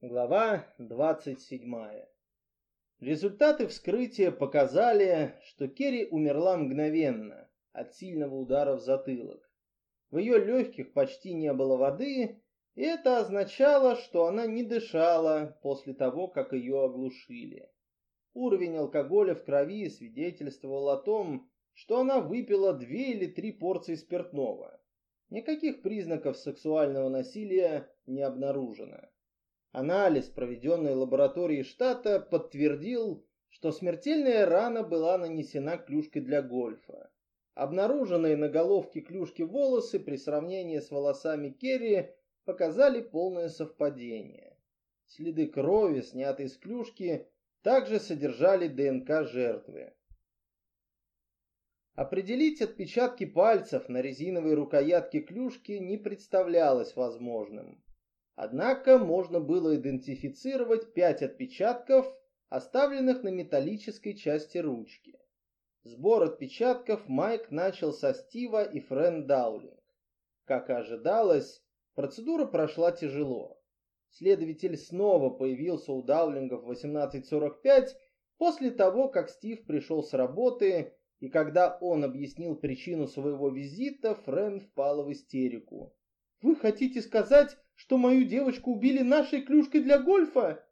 Глава 27. Результаты вскрытия показали, что Керри умерла мгновенно от сильного удара в затылок. В ее легких почти не было воды, и это означало, что она не дышала после того, как ее оглушили. Уровень алкоголя в крови свидетельствовал о том, что она выпила две или три порции спиртного. Никаких признаков сексуального насилия не обнаружено. Анализ, проведенный лабораторией штата, подтвердил, что смертельная рана была нанесена клюшкой для гольфа. Обнаруженные на головке клюшки волосы при сравнении с волосами Керри показали полное совпадение. Следы крови, снятые с клюшки, также содержали ДНК жертвы. Определить отпечатки пальцев на резиновой рукоятке клюшки не представлялось возможным. Однако можно было идентифицировать пять отпечатков, оставленных на металлической части ручки. Сбор отпечатков Майк начал со Стива и Френ Даулинг. Как и ожидалось, процедура прошла тяжело. Следователь снова появился у Даулинга в 18.45 после того, как Стив пришел с работы, и когда он объяснил причину своего визита, Френ впала в истерику. «Вы хотите сказать, что мою девочку убили нашей клюшкой для гольфа?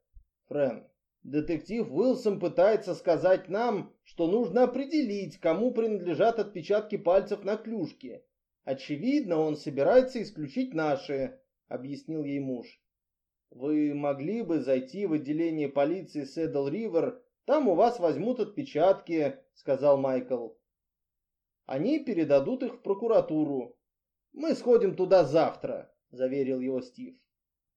Фрэн, детектив Уилсон пытается сказать нам, что нужно определить, кому принадлежат отпечатки пальцев на клюшке. Очевидно, он собирается исключить наши, объяснил ей муж. Вы могли бы зайти в отделение полиции Сэдл Ривер, там у вас возьмут отпечатки, сказал Майкл. Они передадут их в прокуратуру. Мы сходим туда завтра заверил его Стив.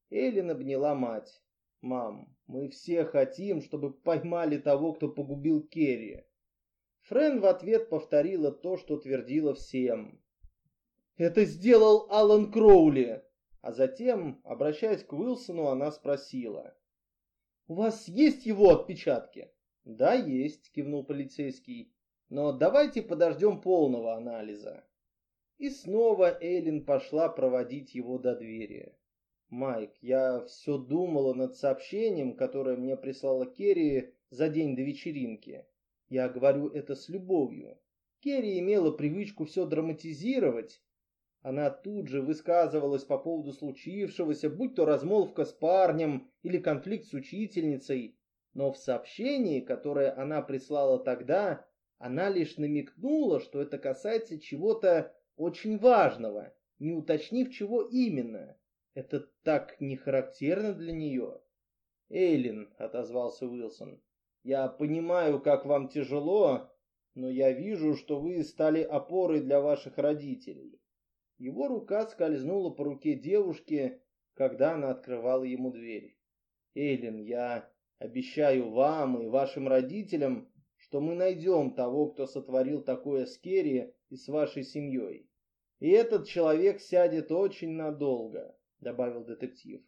Эллен обняла мать. «Мам, мы все хотим, чтобы поймали того, кто погубил Керри». Френ в ответ повторила то, что твердила всем. «Это сделал Алан Кроули!» А затем, обращаясь к Уилсону, она спросила. «У вас есть его отпечатки?» «Да, есть», — кивнул полицейский. «Но давайте подождем полного анализа». И снова Эйлин пошла проводить его до двери. «Майк, я все думала над сообщением, которое мне прислала Керри за день до вечеринки. Я говорю это с любовью. Керри имела привычку все драматизировать. Она тут же высказывалась по поводу случившегося, будь то размолвка с парнем или конфликт с учительницей. Но в сообщении, которое она прислала тогда, она лишь намекнула, что это касается чего-то очень важного, не уточнив, чего именно. Это так не характерно для нее. «Эйлин», — отозвался Уилсон, — «я понимаю, как вам тяжело, но я вижу, что вы стали опорой для ваших родителей». Его рука скользнула по руке девушки, когда она открывала ему дверь. «Эйлин, я обещаю вам и вашим родителям, что мы найдем того, кто сотворил такое с Керри и с вашей семьей. И этот человек сядет очень надолго, добавил детектив.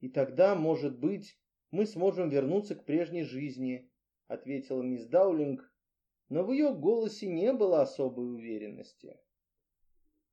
И тогда, может быть, мы сможем вернуться к прежней жизни, ответила мисс Даулинг, но в ее голосе не было особой уверенности.